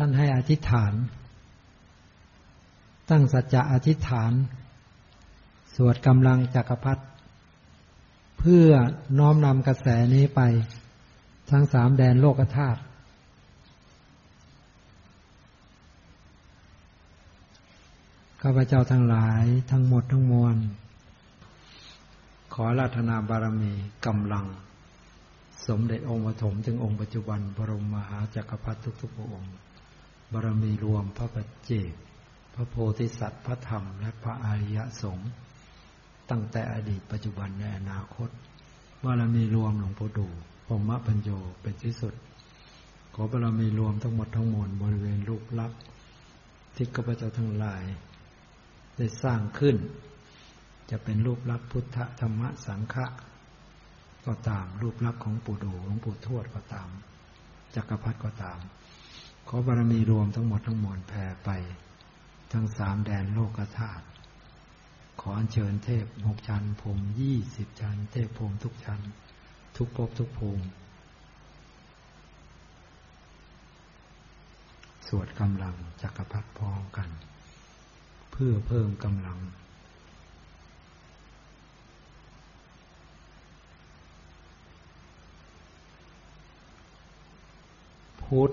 ท่านให้อธิษฐาน ตั้งสัจจะอธิษฐาน สวดกำลังจักรพรรดิเพื่อน้อมนำกระแสนี้ไป ทั้งสามแดนโลกธาตุข้าพเจ้าทั้งหลายทั้งหมดทั้งมวล ขอราธนาบารมีกำลัง สมเด็จองค์ปฐมถึงองค์ปัจจุบัน บรมมหาจักรพรรดิทุกๆพระองค์ บารมีรวมพระปัจเจกพระโพธิสัตว์พระธรรม และพระอริยสงฆ์ตั้งแต่อดีตปัจจุบันในอนาคตบารมีรวมหลวงปู่ดูพรมปัญโยเป็นที่สุด ขอบารมีรวมทั้งหมดทั้งมวลบริเวณรูปลักษณ์ที่ข้าพเจ้าทั้งหลาย ได้สร้างขึ้น จะเป็นรูปลักษณ์พุทธธรรมสังฆะก็ตามรูปลักษณ์ของปู่ดูหลวงปู่ทวดก็ตามจักรพรรดิก็ตาม ขอบารมีรวมทั้งหมดทั้งมวลแผ่ไป ทั้งสามแดนโลกธาตุขออัญเชิญเทพหกชั้นภูมิยี่สิบชั้น เทพภูมิทุกชั้น ทุกภพทุกภูมิ สวดกำลังจักรพรรดิพร้อมกัน เพื่อเพิ่มกำลังพุทธ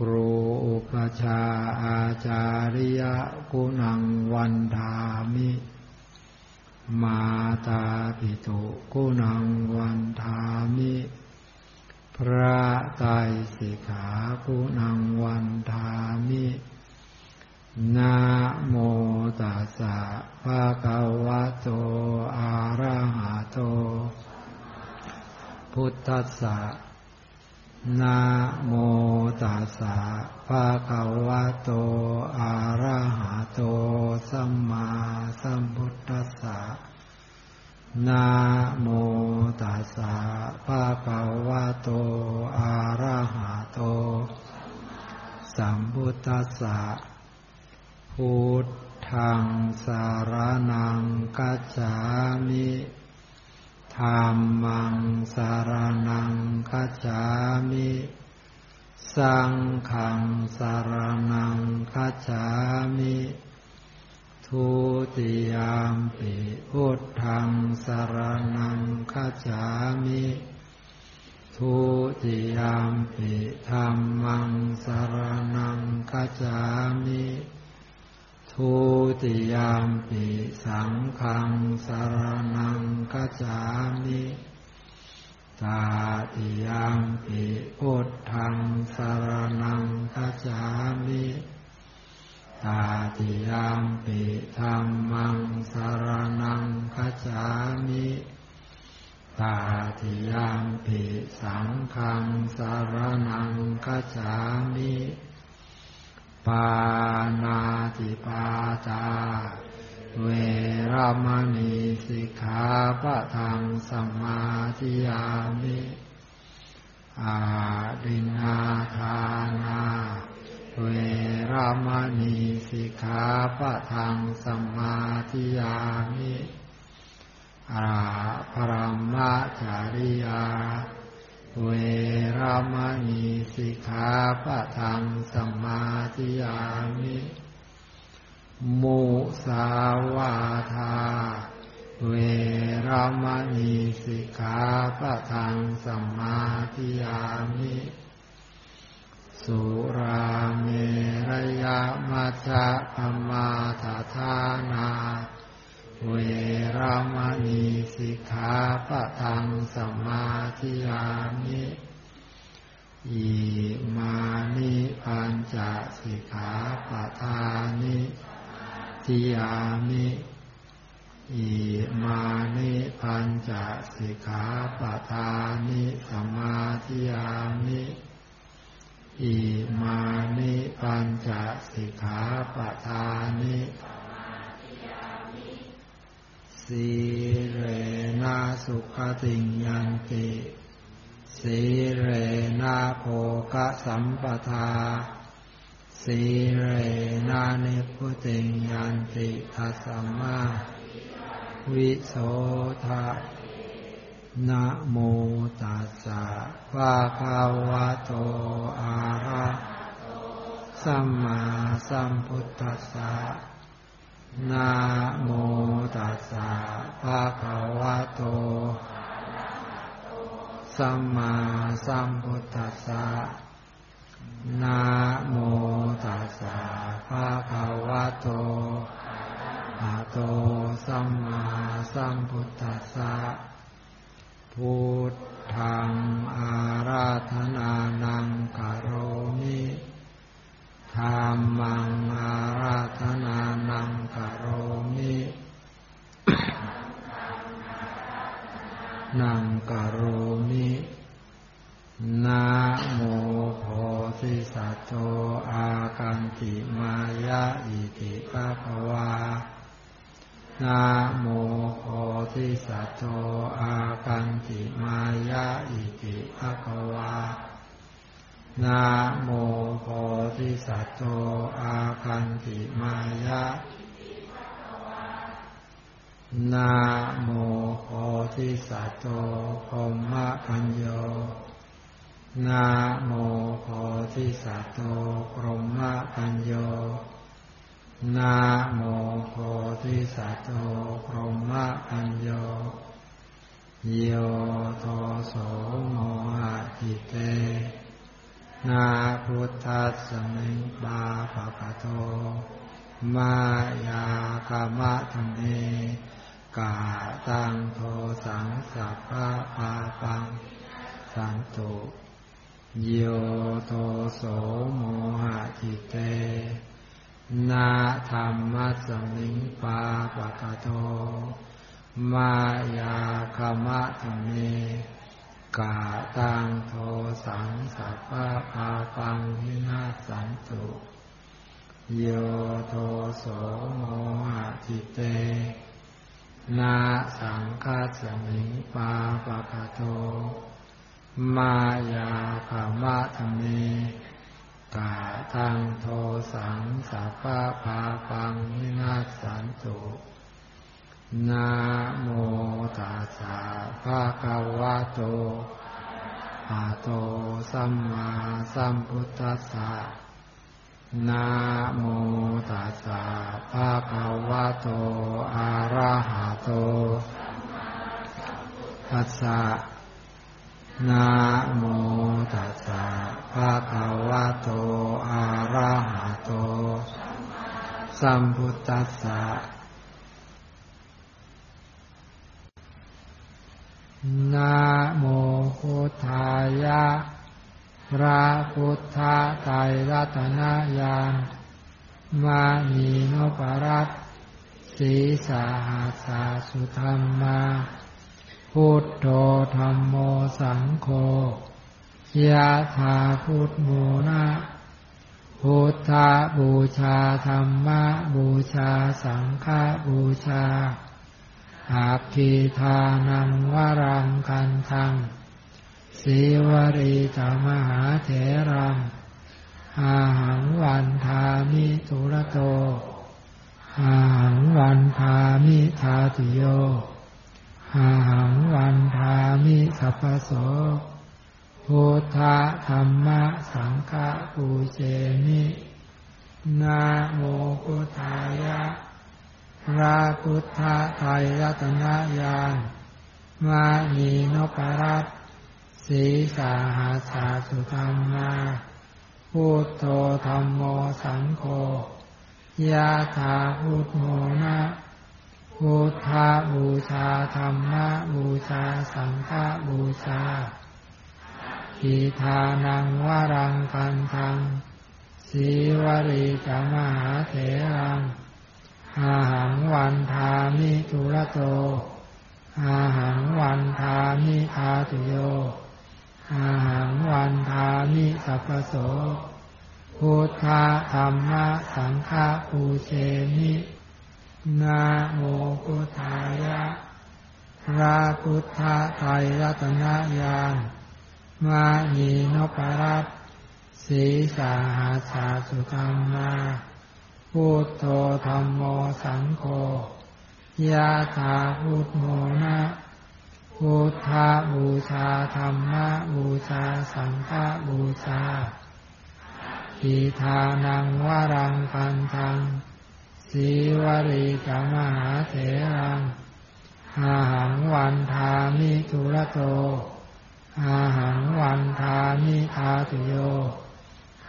ครูอุปชาอาจาริยะกุณังวันธามิ มาตาปิตุกุนังวันทามิ พระไตรสิกขากุนังวันทามินะโมตัสสะภะคะวะโต อะระหะโต พุทธัสสะ นะโมตัสสะภะคะวะโต อะระหะโต สัมมาสัมพุทธัสสะนะโมตัสสะภะคะวะโต อะระหะโต สัมพุทธัสสะพุทธังสารนังกัจจามิ ธรรมังสารนังคัจฉามิ สังขังสารนังคัจฉามิ ทุติยามปิพุทธังสารนังคัจฉามิทุติยามปิธรรมังสารนังคัจฉามิ ทุติยามปิสังขังสารนังกัจจามิตาติยามปิพุทธังสารนังกัจจามิตาติยามปิธรรมังสารนังกัจจามิตาติยามปิสังขังสารนังกัจจามิปานาติปาตา เวรมณีสิกขาปะทังสมาธิยามิ อาดินาทานา เวรมณีสิกขาปะทังสมาธิยามิอาภรมะ จาริยา เวรามณีสิกขาปะทังสมาธิยามิมุสาวาทา เวรามณีสิกขาปะทังสมาธิยามิ สุราเมรยามัจจาปมาทาทานา เวรามณีสิกขาปะทังสมาธิยามิอิมานิปัญจสิกขาปะทานิทิยามิอิมานิปัญจสิกขาปะทานิสมาธิยามิอิมานิปัญจสิกขาปะทานิ สีเรนะสุขติยันติสีเรนะโภกสัมปทาสีเรนะนิพุติยันติทัสมาวิโสทะนะโมตัสสะภะคะวะโตอะระสัมมาสัมพุทธัสสะ นะโมตัสสะภะคะวะโต สัมมาสัมพุทธัสสะนะโมตัสสะภะคะวะโตอะโต สัมมาสัมพุทธัสสะ พุทธังอาราธนานังกโรมิ ธรรมังอาราธนานังกโรมินังกโรมินะโมโพธิสัตโตอากันติมายะอิติปะภวานะโมโพธิสัตโตอากันติมายะอิติภะคะวา นะโมโพธิสัตโตอากันติมายะนะโมโพธิสัตโตพรหมปัญโยนะโมโพธิสัตโตพรหมปัญโยนะโมโพธิสัตโตพรหมปัญโยโยโทโสโมหะจิเต นาพุทธัสสมิงบาปะปะโต มายากามะธรรมเมกาตังโทสังสัพพะปาปัง สันตุโยโทโสโมหะจิเต นาธรรมัสมิงปาปะกะโต มายาคามะธรรมเม กาตังโทสังสัพพะปาปังวินาสันตุโยโทโสโมหะจิเต นาสังฆาสมิงปาปะกะโต มายาคามะธรรมเมกาทังโทสังสัพพะพาปังวินาสันตุ นาโมตัสสะภะคะวะโตอะโตสัมมาสัมพุทธัสสะนาโมตัสสะภะคะวะโตอะระหะโตตัสสะนะโมตัสสะภะคะวะโตอะระหะโต สัมพุทธัสสะ นะโมพุทธายะ พระพุทธไตรรัตนญาณมานีนปรัตสีสาหาสาสุธรรมา พุทโธธรรมโมสังโฆยะถาพุทโมนะพุทธบูชาธรรมบูชาสังฆบูชา อาคีทานังวรังกันทังสีวรีจามหาเถรังอาหังวันทามิตุระโตอาหังวันทามิทาติโยอาหังวันทามิสัพพโสพุทธธรรมะสังฆปูเจมินาโมพุทธายะ พระพุทธไตรรัตนญาณมานีนปรัตสีสาหาสาสุธรรมาพุทโธธรรมโมสังโฆยะถาพุทโมนะพุทธบูชาธรรมะบูชาสังฆบูชาทีทานังวรังกันทังสีวรีจามหาเถรัง อาหังวันทามิทุระโต อาหังวันทามิทาตุโย อาหังวันทามิสัพพโส พุทธะธรรมะสังฆปูเชมินาโมพุทธายะพระพุทธไตรรัตนญาณมานีนปรัตสีสาหาสาสุธรรมา พุทโธธรรมโมสังโฆยะถาพุทโมนะพุทธบูชาธรรมบูชาสังฆบูชาอิทานังวรังกันทังสีวริกมหาเถรังอาหังวันทามิทุระโตอาหังวันทามิทาตุโย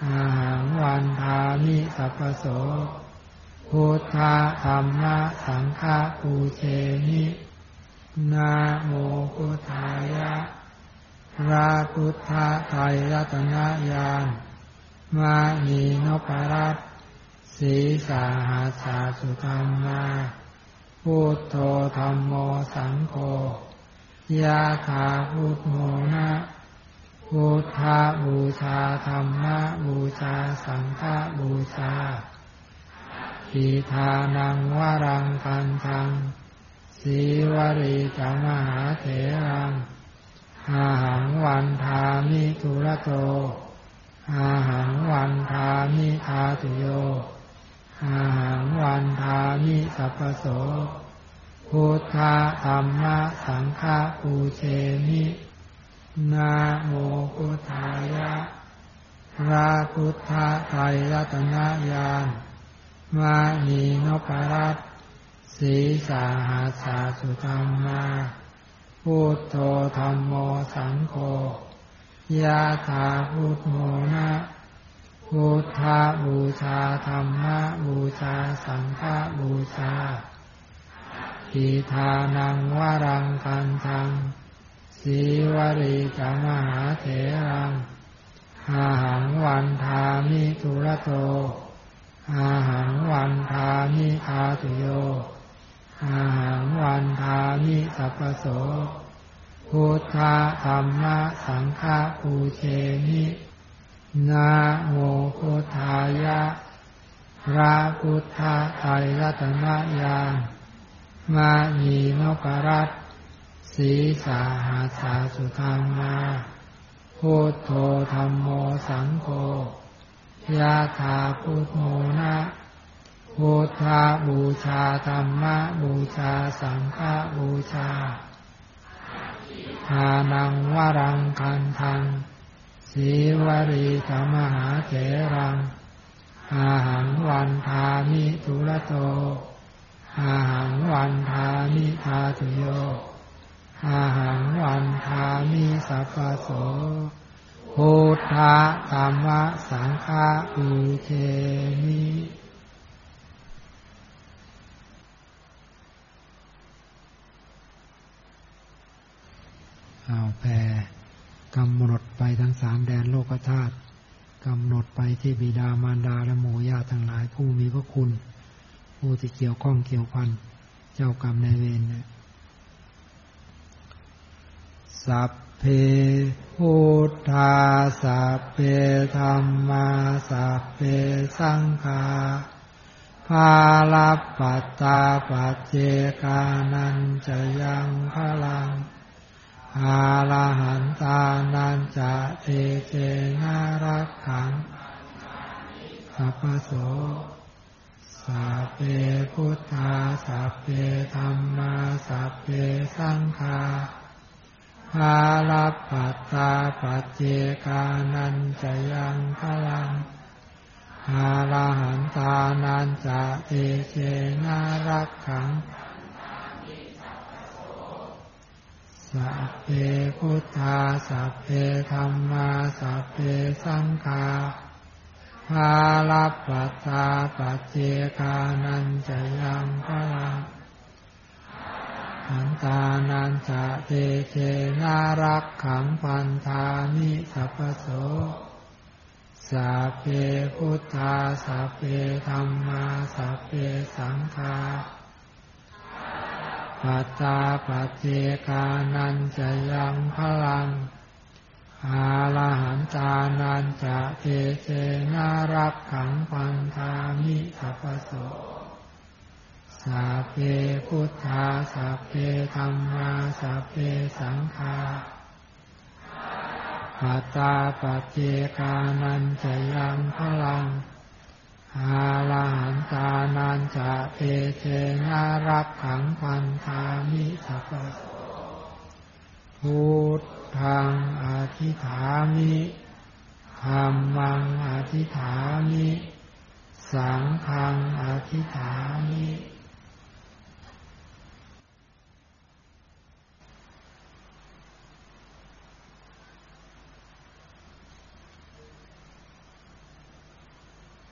อาหังวันทามิสัพโสพุทธธรรมะสังฆปูเชมินาโมพุทธายะพระพุทธไตรรัตนญาณมานีนปรัตสีสาหาสาสุธรรมาพุทโธธรรมโมสังโฆยะถาพุทโมนะ พุทธบูชาธรรมบูชาสังฆบูชาอิทานังวรังกันทังสีวริจมหาเถรังอาหังวันทามิทุระโตอาหังวันทามิทาตุโยอาหังวันทามิสัพโสพุทธธรรมสังฆปูเชมิ นาโมพุทธายะพระพุทธไตรรัตนญาณมานีนปรัตสีสาหาสาสุธรรมาพุทโธธรรมโมสังโฆยะถาพุทโมนะพุทธบูชาธรรมบูชาสังฆบูชาอิทานังวรังกันทัง สีวริจมหาเถรังอาหังวันทามิทุระโต อาหังวันทามิทาตุโย อาหังวันทามิสัพโส พุทธะธรรมะสังฆปูเชมินาโมพุทธายะ พระพุทธไตรรัตนญาณมานีนกรัต สีสาหาสาสุธรรมาพุทโธธรรมโมสังโฆยะถาพุทโมนะพุทธบูชาธรรมะบูชาสังฆบูชาทานังวรังคันทังสีวรีธรรมหาเถรัง อาหังวันทามิทุระโต อาหังวันทามิทาตุโย อาหังวันทามิสัพพโสพุทธธรรมะสังฆาอุเทมิเอาแผ่กำหนดไปทั้งสามแดนโลกธาตุกำหนดไปที่บิดามารดาและหมู่ญาติทั้งหลายผู้มีพระคุณ ผู้ที่เกี่ยวข้องเกี่ยวพันเจ้ากรรมในเวรน สัพเพพุทธาสัพเพธรรมาสัพเพสังฆาภาลปัตตาปัจเจกานันจะยังพลังอาลาหันตานันจะเตเจนารักขังสัพโสสัพเพพุทธาสัพเพธรรมาสัพเพสังฆา ภาลปัตตาปัจเจกานันจะยังพลังอาลาหันตานันจะเตเจนารักขังสัพเพพุทธาสัพเพธรรมาสัพเพสังฆาภาลปัตตาปัจเจกานันจะยังพลัง อันตานันจะเตเจนารักขังพันธามิสัพโสสัพเพพุทธาสัพเพธรรมาสัพเพสังฆาปัตตาปัจเจกานันจะยังพลังอาลาหันตานันจะเตเจนารักขังปันธามิสัพโส สัพเพพุทธาสัพเพธรรมาสัพเพสังฆาปัตตาปเจกานันจะยังพลังอาลาหันตานันจะเตเจนารักขังปันธามิสัพโสพุทธังอธิฐามิธรรมังอธิฐามิ สังฆังอธิฐามิ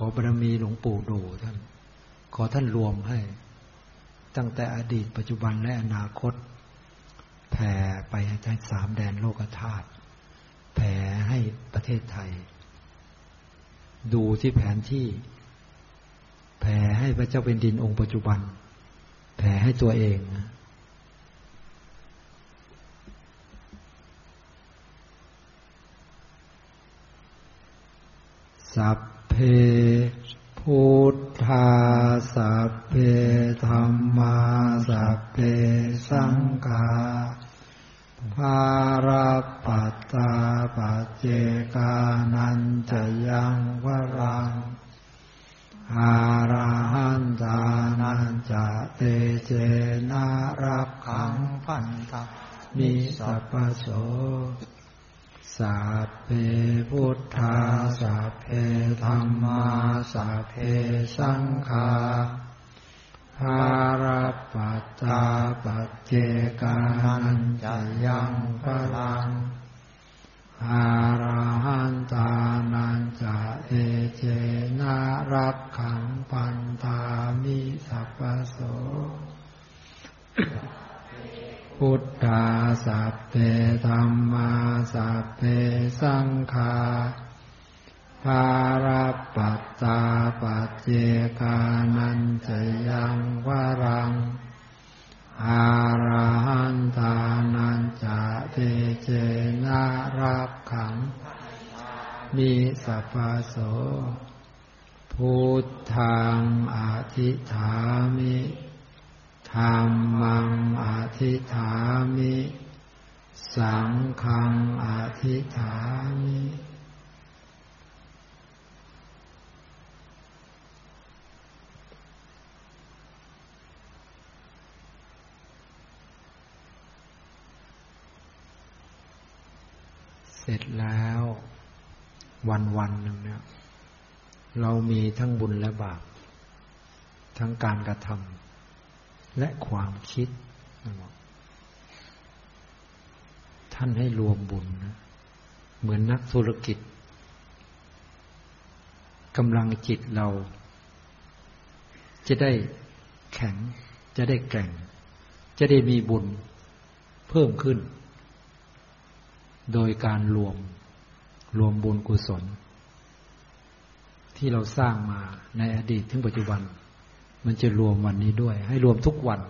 ขอบารมีหลวงปู่ดูท่าน ขอท่านรวมให้ ตั้งแต่อดีตปัจจุบันและอนาคต แผ่ไปให้สามแดนโลกธาตุแผ่ให้ประเทศไทย ดูที่แผนที่ แผ่ให้พระเจ้าเป็นดินองค์ปัจจุบัน แผ่ให้ตัวเองสัพ เพพุทธาสัพเพธรรมาสัพเพสังฆาภารปัตตาปัจเจกานันจะยังวรังอาราหันตานันจะเตเจนารักขังพันตามิสัพโส สัพเพพุทธาสัพเพธรรมาสัพเพสังฆาภารปัตตาปัจเจกานันจะยังพลังอาราหันตานันจะเอเจนารักขังปันตามิสัพโสพุท สัพเพธรรมาสัพเพสังฆาภาราปัตตาปัจเจกานันจะยังวรังอาราหันตานันจะเตเจนารักขัง มีสัพโสพุทธังอธิฐามิธรรมังอธิฐามิ สังฆังอธิษฐามิเสร็จแล้ววันวันหนึ่งเนี่ยเรามีทั้งบุญและบาป ทั้งการกระทำและความคิด ท่านให้รวมบุญนะเหมือนนักธุรกิจกำลังจิตเรา จะได้แข็ง จะได้แก่ง จะได้มีบุญเพิ่มขึ้น โดยการรวมรวมบุญกุศล ที่เราสร้างมาในอดีตถึงปัจจุบัน มันจะรวมวันนี้ด้วย ให้รวมทุกวัน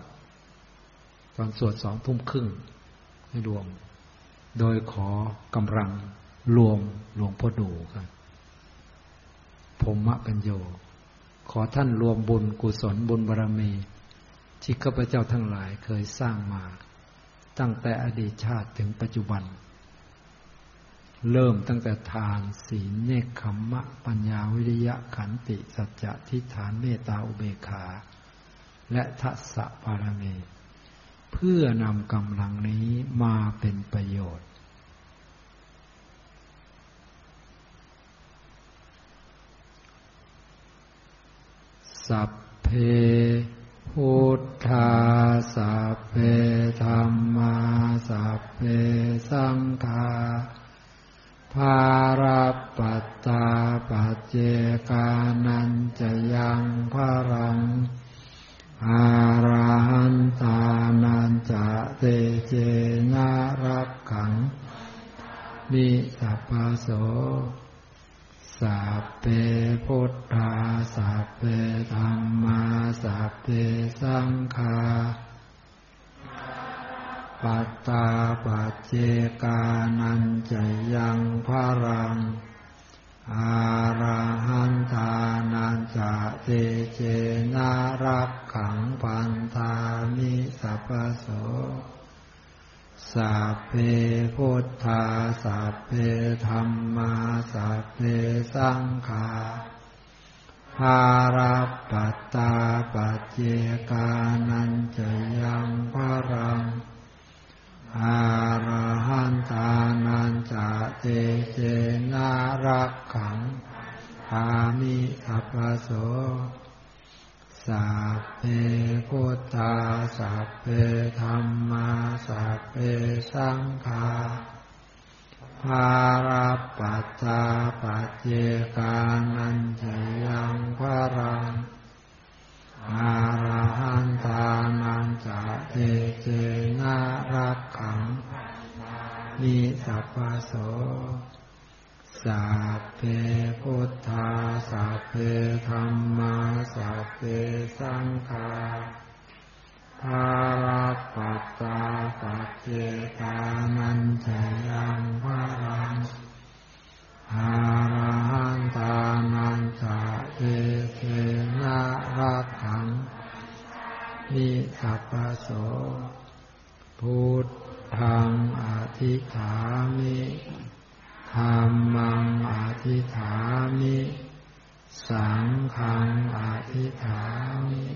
ตอนสวดสองทุ่มครึ่งให้รวม โดยขอกำลังรวมหลวงพ่อดูครับผมมะปัญโย ขอท่านรวมบุญกุศลบุญบารรมี ที่ข้าพเจ้าทั้งหลายเคยสร้างมา ตั้งแต่อดีตชาติถึงปัจจุบัน เริ่มตั้งแต่ทานศีลเนคขมมะ ปัญญาวิริยะขันติ สัจจะทิฏฐานเมตตาอุเบกขา และทัศปารมี เพื่อนำกำลังนี้มาเป็นประโยชน์ สัพเพพุทธาสัพเพธรรมาสัพเพสังฆาราปัตตาปัจเจกานันจะยังพระรังอาราหันตานันจะเตเจนารักขังมิสัพพโส สัพเพพุทธาสัพเพธรรมาสัพเพสังฆาปัตตาปัจเจกานันจะยังพระรัง อาราหันทานันจะเตเจนารักขังพันธามิสัพโส สัพเพพุทธาสัพเพธรรมาสัพเพสังฆาภาราปัตตาปัจเจกานันจะยังพระรังอาระหันตานันจะเตเจนารักขังอามิสัพโส สัพเพพุทธาสัพเพธรรมาสัพเพสังฆาภาราปัตตาปัจเจกานันจยังพระรังอาระหันตานันจะเตเจนารักขังมิสัพพโส สัพเพพุทธาสัพเพธรรมาสัพเพสังฆาภาราปัตตาปัจเจกานันจยังพระรังอาระหันตานันจะเอเทนะรักขังนิสัพพโสพุทธังอธิฐามิ ธรรมังอธิฐามิ สังฆังอธิฐามิ